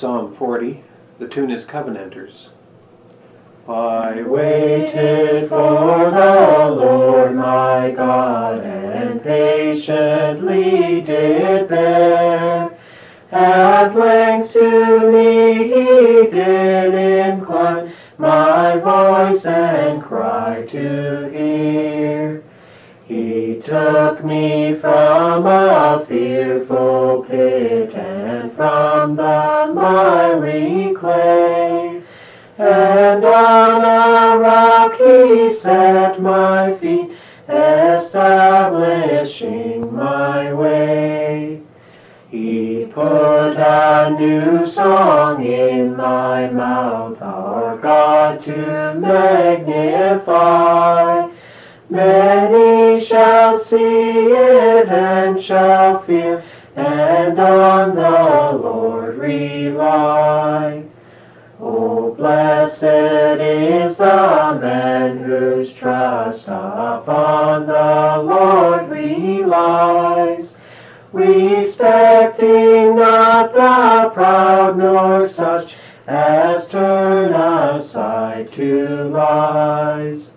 سون فوری د ٹو نس کب نس وی چور مائی گائے چل جن خواہ مائی وائن خواہ چل جھ می فام فر جام سن مافی سی شی مائے وے ای مائی ما کاج میں پائے میں شاسی دو دان گی وائے سی ساد واس پیش نات پش نا سٹ واس